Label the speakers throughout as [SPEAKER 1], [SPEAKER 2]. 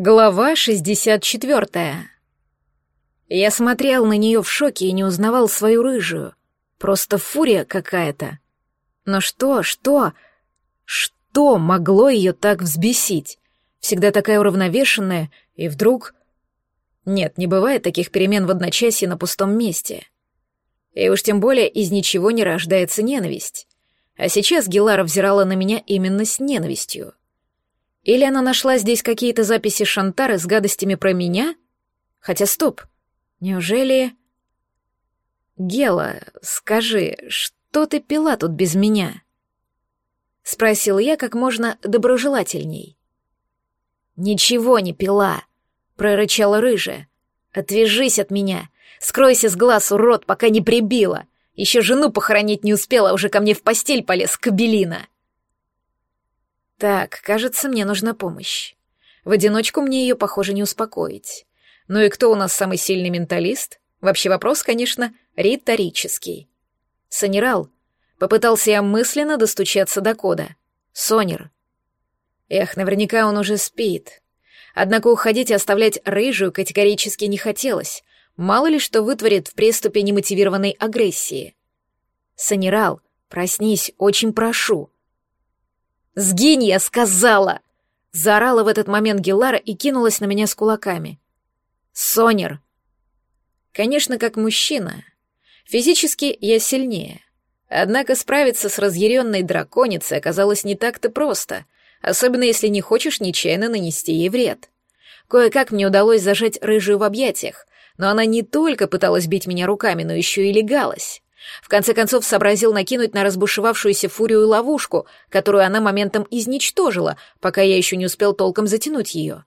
[SPEAKER 1] Глава 64. Я смотрел на нее в шоке и не узнавал свою рыжую. Просто фурия какая-то. Но что, что, что могло ее так взбесить? Всегда такая уравновешенная, и вдруг... Нет, не бывает таких перемен в одночасье на пустом месте. И уж тем более из ничего не рождается ненависть. А сейчас Гелара взирала на меня именно с ненавистью. Или она нашла здесь какие-то записи Шантары с гадостями про меня? Хотя стоп. Неужели... Гела, скажи, что ты пила тут без меня? Спросил я как можно доброжелательней. Ничего не пила, прорычала рыжая. Отвяжись от меня. Скройся с глаз, урод, пока не прибила. Еще жену похоронить не успела, уже ко мне в постель полез кабелина. Так, кажется, мне нужна помощь. В одиночку мне ее, похоже, не успокоить. Ну и кто у нас самый сильный менталист? Вообще вопрос, конечно, риторический. Сонирал. Попытался я мысленно достучаться до кода. Сонер. Эх, наверняка он уже спит. Однако уходить и оставлять рыжую категорически не хотелось. Мало ли что вытворит в приступе немотивированной агрессии. Сонирал, проснись, очень прошу. «Сгинь, я сказала!» Заорала в этот момент Гелара и кинулась на меня с кулаками. «Сонер!» Конечно, как мужчина. Физически я сильнее. Однако справиться с разъяренной драконицей оказалось не так-то просто, особенно если не хочешь нечаянно нанести ей вред. Кое-как мне удалось зажать рыжую в объятиях, но она не только пыталась бить меня руками, но еще и легалась. В конце концов сообразил накинуть на разбушевавшуюся фурию ловушку, которую она моментом изничтожила, пока я еще не успел толком затянуть ее.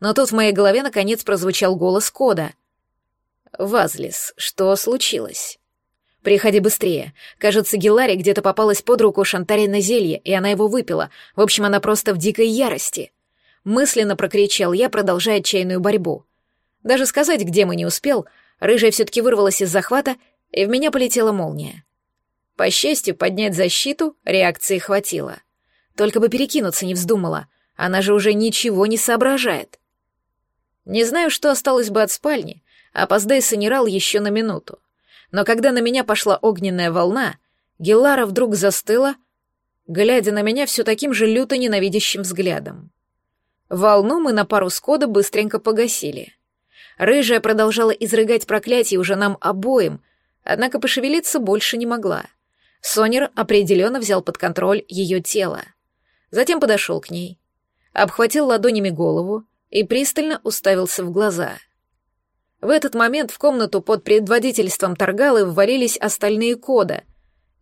[SPEAKER 1] Но тут в моей голове наконец прозвучал голос кода. «Вазлис, что случилось?» «Приходи быстрее. Кажется, Геларе где-то попалась под руку Шантарина зелье, и она его выпила. В общем, она просто в дикой ярости». Мысленно прокричал я, продолжая отчаянную борьбу. Даже сказать, где мы не успел, рыжая все-таки вырвалась из захвата и в меня полетела молния. По счастью, поднять защиту реакции хватило. Только бы перекинуться не вздумала, она же уже ничего не соображает. Не знаю, что осталось бы от спальни, опоздай Санерал еще на минуту. Но когда на меня пошла огненная волна, Геллара вдруг застыла, глядя на меня все таким же люто ненавидящим взглядом. Волну мы на пару схода быстренько погасили. Рыжая продолжала изрыгать проклятие уже нам обоим, однако пошевелиться больше не могла. Сонер определенно взял под контроль ее тело. Затем подошел к ней, обхватил ладонями голову и пристально уставился в глаза. В этот момент в комнату под предводительством Таргалы ввалились остальные кода —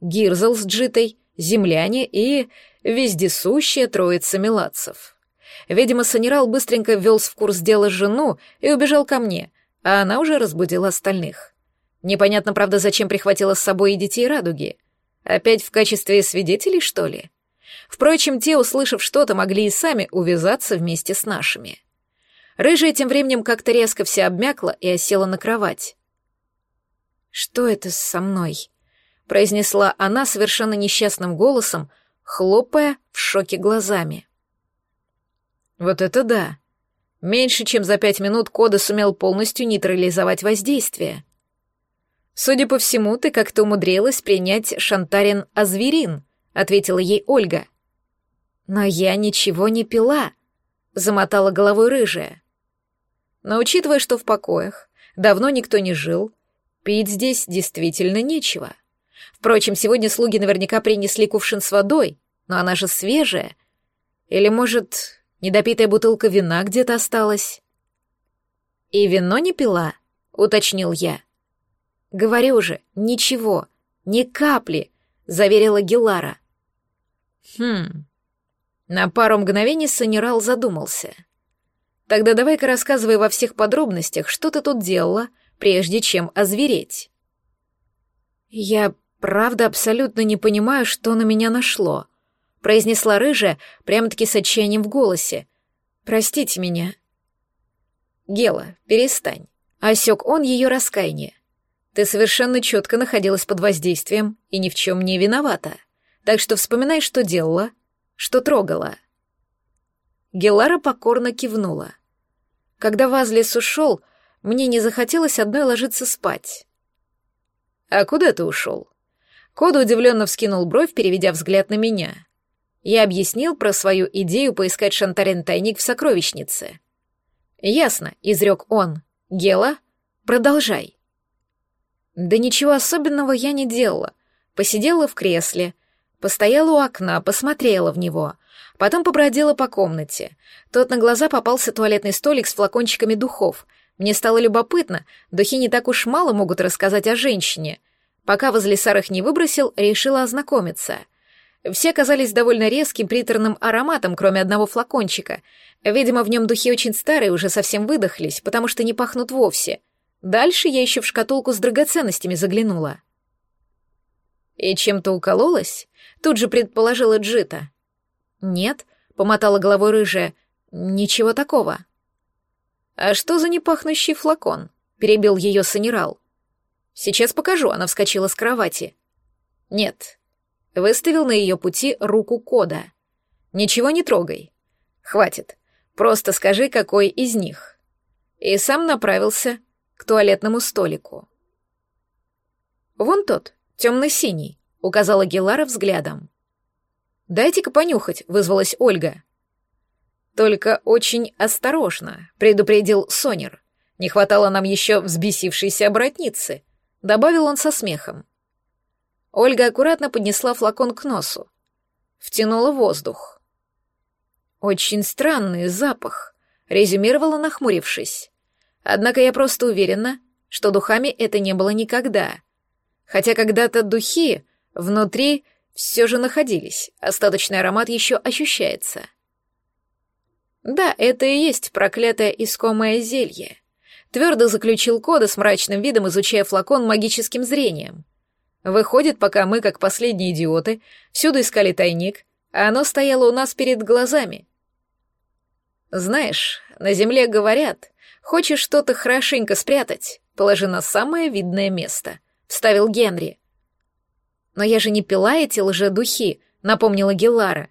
[SPEAKER 1] Гирзл с Джитой, земляне и вездесущая троица меладцев. Видимо, Санерал быстренько ввел в курс дела жену и убежал ко мне, а она уже разбудила остальных. Непонятно, правда, зачем прихватила с собой и детей радуги. Опять в качестве свидетелей, что ли? Впрочем, те, услышав что-то, могли и сами увязаться вместе с нашими. Рыжая тем временем как-то резко вся обмякла и осела на кровать. «Что это со мной?» — произнесла она совершенно несчастным голосом, хлопая в шоке глазами. «Вот это да! Меньше чем за пять минут Кода сумел полностью нейтрализовать воздействие. «Судя по всему, ты как-то умудрилась принять Шантарин Азверин», — ответила ей Ольга. «Но я ничего не пила», — замотала головой рыжая. «Но учитывая, что в покоях давно никто не жил, пить здесь действительно нечего. Впрочем, сегодня слуги наверняка принесли кувшин с водой, но она же свежая. Или, может, недопитая бутылка вина где-то осталась?» «И вино не пила?» — уточнил я. «Говорю же, ничего, ни капли», — заверила Гелара. «Хм...» На пару мгновений Санерал задумался. «Тогда давай-ка рассказывай во всех подробностях, что ты тут делала, прежде чем озвереть». «Я правда абсолютно не понимаю, что на меня нашло», — произнесла рыжая, прямо-таки с отчаянием в голосе. «Простите меня». «Гела, перестань», — осек он ее раскаяние. Ты совершенно четко находилась под воздействием и ни в чем не виновата. Так что вспоминай, что делала, что трогала. Гелара покорно кивнула. Когда Вазлис ушел, мне не захотелось одной ложиться спать. «А куда ты ушел?» Кода удивленно вскинул бровь, переведя взгляд на меня. Я объяснил про свою идею поискать Шантарен тайник в сокровищнице. «Ясно», — изрек он. «Гела, продолжай». Да ничего особенного я не делала. Посидела в кресле, постояла у окна, посмотрела в него, потом побродила по комнате. Тут на глаза попался туалетный столик с флакончиками духов. Мне стало любопытно, духи не так уж мало могут рассказать о женщине. Пока возле Сарых не выбросил, решила ознакомиться — все казались довольно резким приторным ароматом, кроме одного флакончика. Видимо, в нем духи очень старые, уже совсем выдохлись, потому что не пахнут вовсе. Дальше я еще в шкатулку с драгоценностями заглянула. «И чем-то укололась?» — тут же предположила Джита. «Нет», — помотала головой рыжая, — «ничего такого». «А что за непахнущий флакон?» — перебил ее Санерал. «Сейчас покажу», — она вскочила с кровати. «Нет, Выставил на ее пути руку кода. «Ничего не трогай. Хватит. Просто скажи, какой из них». И сам направился к туалетному столику. «Вон тот, темно-синий», — указала Гелара взглядом. «Дайте-ка понюхать», — вызвалась Ольга. «Только очень осторожно», — предупредил Сонер. «Не хватало нам еще взбесившейся обратницы», — добавил он со смехом. Ольга аккуратно поднесла флакон к носу. Втянула воздух. «Очень странный запах», — резюмировала, нахмурившись. «Однако я просто уверена, что духами это не было никогда. Хотя когда-то духи внутри все же находились, остаточный аромат еще ощущается». «Да, это и есть проклятое искомое зелье», — твердо заключил Кода с мрачным видом, изучая флакон магическим зрением. Выходит, пока мы, как последние идиоты, всюду искали тайник, а оно стояло у нас перед глазами. Знаешь, на земле говорят, хочешь что-то хорошенько спрятать, положи на самое видное место, вставил Генри. Но я же не пила эти лжедухи, напомнила Геллара.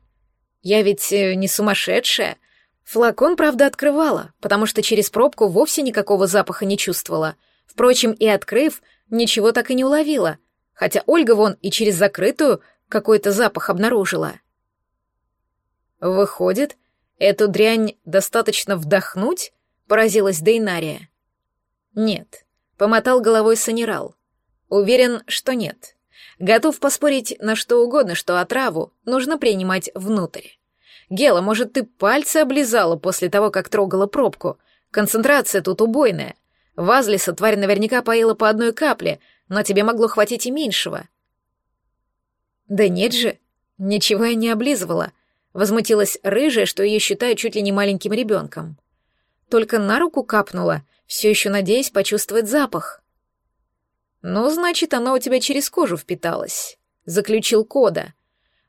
[SPEAKER 1] Я ведь э, не сумасшедшая. Флакон, правда, открывала, потому что через пробку вовсе никакого запаха не чувствовала. Впрочем, и открыв, ничего так и не уловила — хотя Ольга вон и через закрытую какой-то запах обнаружила. Выходит, эту дрянь достаточно вдохнуть? Поразилась Дейнария. Нет, помотал головой Санерал. Уверен, что нет. Готов поспорить на что угодно, что отраву нужно принимать внутрь. Гела, может, ты пальцы облизала после того, как трогала пробку? Концентрация тут убойная. Вазлиса тварь наверняка поила по одной капле, но тебе могло хватить и меньшего». «Да нет же, ничего я не облизывала», — возмутилась рыжая, что ее считают чуть ли не маленьким ребенком. Только на руку капнула, все еще надеясь почувствовать запах. «Ну, значит, она у тебя через кожу впиталась», — заключил Кода.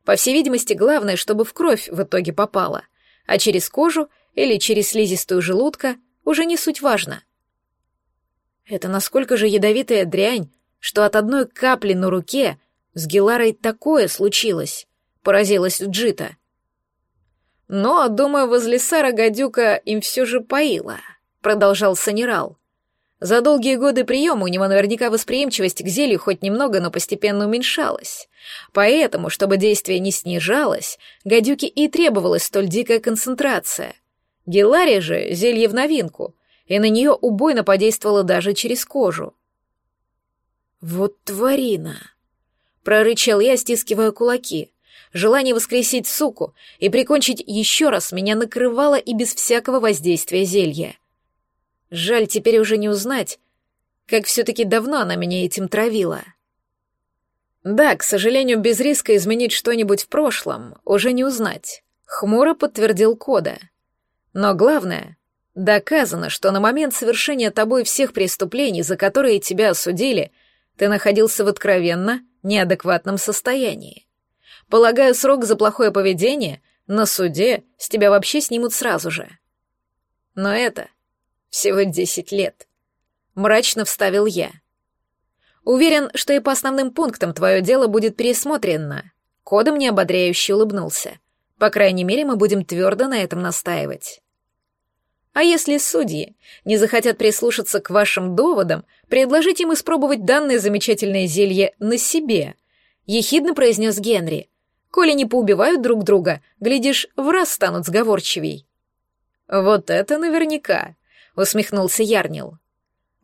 [SPEAKER 1] «По всей видимости, главное, чтобы в кровь в итоге попала, а через кожу или через слизистую желудка уже не суть важно». «Это насколько же ядовитая дрянь что от одной капли на руке с Геларой такое случилось, поразилась Джита. Но, думаю, возле Сара гадюка им все же поила, продолжал Санерал. За долгие годы приема у него наверняка восприимчивость к зелью хоть немного, но постепенно уменьшалась. Поэтому, чтобы действие не снижалось, гадюке и требовалась столь дикая концентрация. Геларе же зелье в новинку, и на нее убойно подействовало даже через кожу. «Вот тварина!» — прорычал я, стискивая кулаки. Желание воскресить суку и прикончить еще раз меня накрывало и без всякого воздействия зелья. Жаль теперь уже не узнать, как все-таки давно она меня этим травила. Да, к сожалению, без риска изменить что-нибудь в прошлом уже не узнать. Хмуро подтвердил Кода. Но главное, доказано, что на момент совершения тобой всех преступлений, за которые тебя осудили, ты находился в откровенно неадекватном состоянии. Полагаю, срок за плохое поведение на суде с тебя вообще снимут сразу же. Но это всего десять лет. Мрачно вставил я. Уверен, что и по основным пунктам твое дело будет пересмотрено. Кодом не ободряюще улыбнулся. По крайней мере, мы будем твердо на этом настаивать. А если судьи не захотят прислушаться к вашим доводам, предложите им испробовать данное замечательное зелье на себе, ехидно произнес Генри. Коли не поубивают друг друга, глядишь, в раз станут сговорчивей. Вот это наверняка, усмехнулся Ярнил.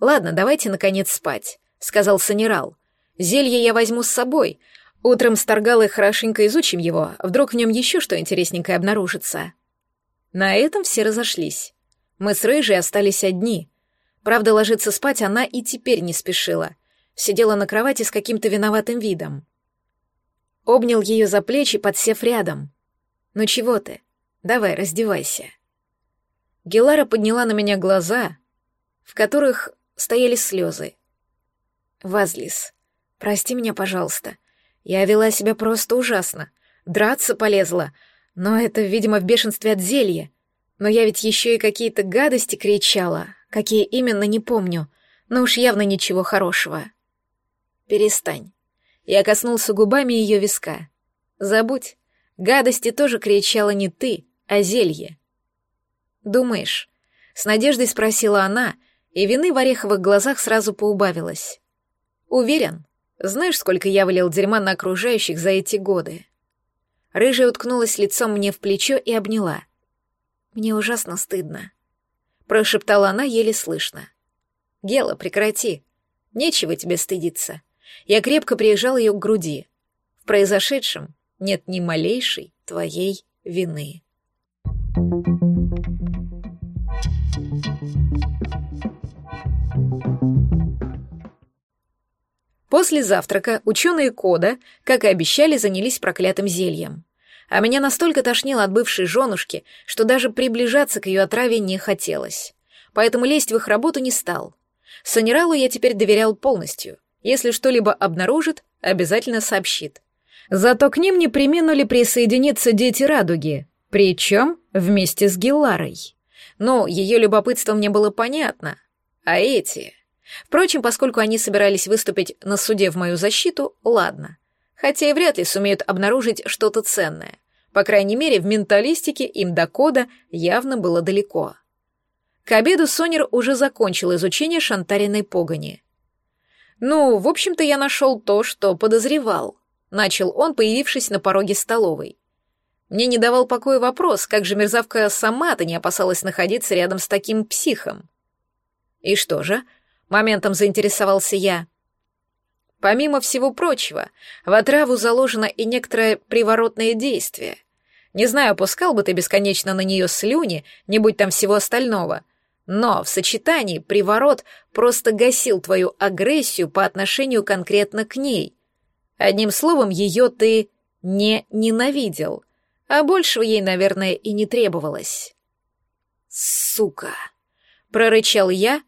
[SPEAKER 1] Ладно, давайте наконец спать, сказал Санерал. Зелье я возьму с собой. Утром с Таргалой хорошенько изучим его, вдруг в нем еще что интересненькое обнаружится. На этом все разошлись. Мы с Рыжей остались одни. Правда, ложиться спать она и теперь не спешила. Сидела на кровати с каким-то виноватым видом. Обнял ее за плечи, подсев рядом. «Ну чего ты? Давай, раздевайся». Гелара подняла на меня глаза, в которых стояли слезы. «Вазлис, прости меня, пожалуйста. Я вела себя просто ужасно. Драться полезла, но это, видимо, в бешенстве от зелья. Но я ведь еще и какие-то гадости кричала. Какие именно, не помню. Но уж явно ничего хорошего. Перестань. Я коснулся губами ее виска. Забудь. Гадости тоже кричала не ты, а зелье. Думаешь? С надеждой спросила она, и вины в ореховых глазах сразу поубавилась. Уверен. Знаешь, сколько я валил дерьма на окружающих за эти годы? Рыжая уткнулась лицом мне в плечо и обняла — мне ужасно стыдно. Прошептала она еле слышно. Гела, прекрати. Нечего тебе стыдиться. Я крепко приезжал ее к груди. В произошедшем нет ни малейшей твоей вины. После завтрака ученые Кода, как и обещали, занялись проклятым зельем а меня настолько тошнило от бывшей женушки, что даже приближаться к ее отраве не хотелось. Поэтому лезть в их работу не стал. Санералу я теперь доверял полностью. Если что-либо обнаружит, обязательно сообщит. Зато к ним не приминули присоединиться дети Радуги, причем вместе с Гилларой. Но ее любопытство мне было понятно. А эти... Впрочем, поскольку они собирались выступить на суде в мою защиту, ладно хотя и вряд ли сумеют обнаружить что-то ценное. По крайней мере, в менталистике им до кода явно было далеко. К обеду Сонер уже закончил изучение шантариной погони. «Ну, в общем-то, я нашел то, что подозревал», — начал он, появившись на пороге столовой. Мне не давал покоя вопрос, как же мерзавка сама-то не опасалась находиться рядом с таким психом. «И что же?» — моментом заинтересовался я. Помимо всего прочего, в отраву заложено и некоторое приворотное действие. Не знаю, пускал бы ты бесконечно на нее слюни, не будь там всего остального, но в сочетании приворот просто гасил твою агрессию по отношению конкретно к ней. Одним словом, ее ты не ненавидел, а большего ей, наверное, и не требовалось. «Сука!» — прорычал я,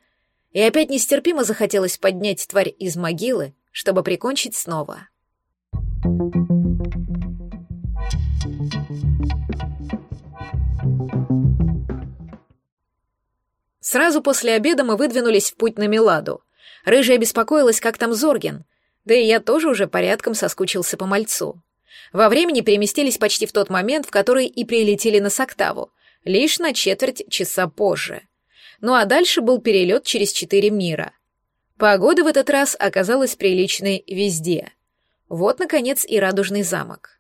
[SPEAKER 1] и опять нестерпимо захотелось поднять тварь из могилы чтобы прикончить снова. Сразу после обеда мы выдвинулись в путь на Миладу. Рыжая беспокоилась, как там Зорген, да и я тоже уже порядком соскучился по мальцу. Во времени переместились почти в тот момент, в который и прилетели на Соктаву, лишь на четверть часа позже. Ну а дальше был перелет через четыре мира. Погода в этот раз оказалась приличной везде. Вот, наконец, и радужный замок.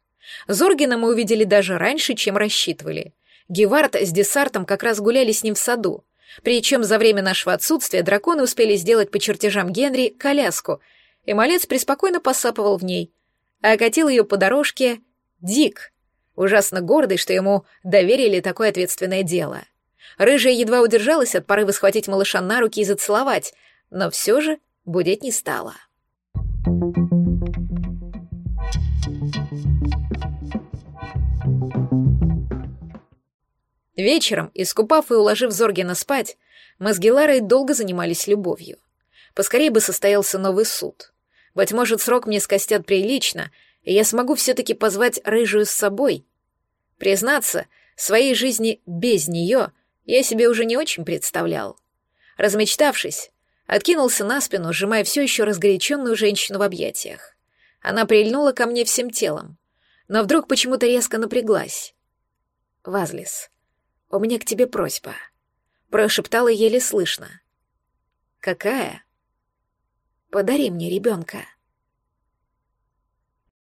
[SPEAKER 1] Зоргина мы увидели даже раньше, чем рассчитывали. Гевард с Десартом как раз гуляли с ним в саду. Причем за время нашего отсутствия драконы успели сделать по чертежам Генри коляску, и малец преспокойно посапывал в ней, а окатил ее по дорожке Дик, ужасно гордый, что ему доверили такое ответственное дело. Рыжая едва удержалась от порыва схватить малыша на руки и зацеловать — но все же будить не стала. Вечером, искупав и уложив Зоргина спать, мы с Геларой долго занимались любовью. Поскорее бы состоялся новый суд. Быть может, срок мне скостят прилично, и я смогу все-таки позвать Рыжую с собой. Признаться, своей жизни без нее я себе уже не очень представлял. Размечтавшись, Откинулся на спину, сжимая все еще разгоряченную женщину в объятиях. Она прильнула ко мне всем телом, но вдруг почему-то резко напряглась. «Вазлис, у меня к тебе просьба», прошептала еле слышно. «Какая?» «Подари мне ребенка».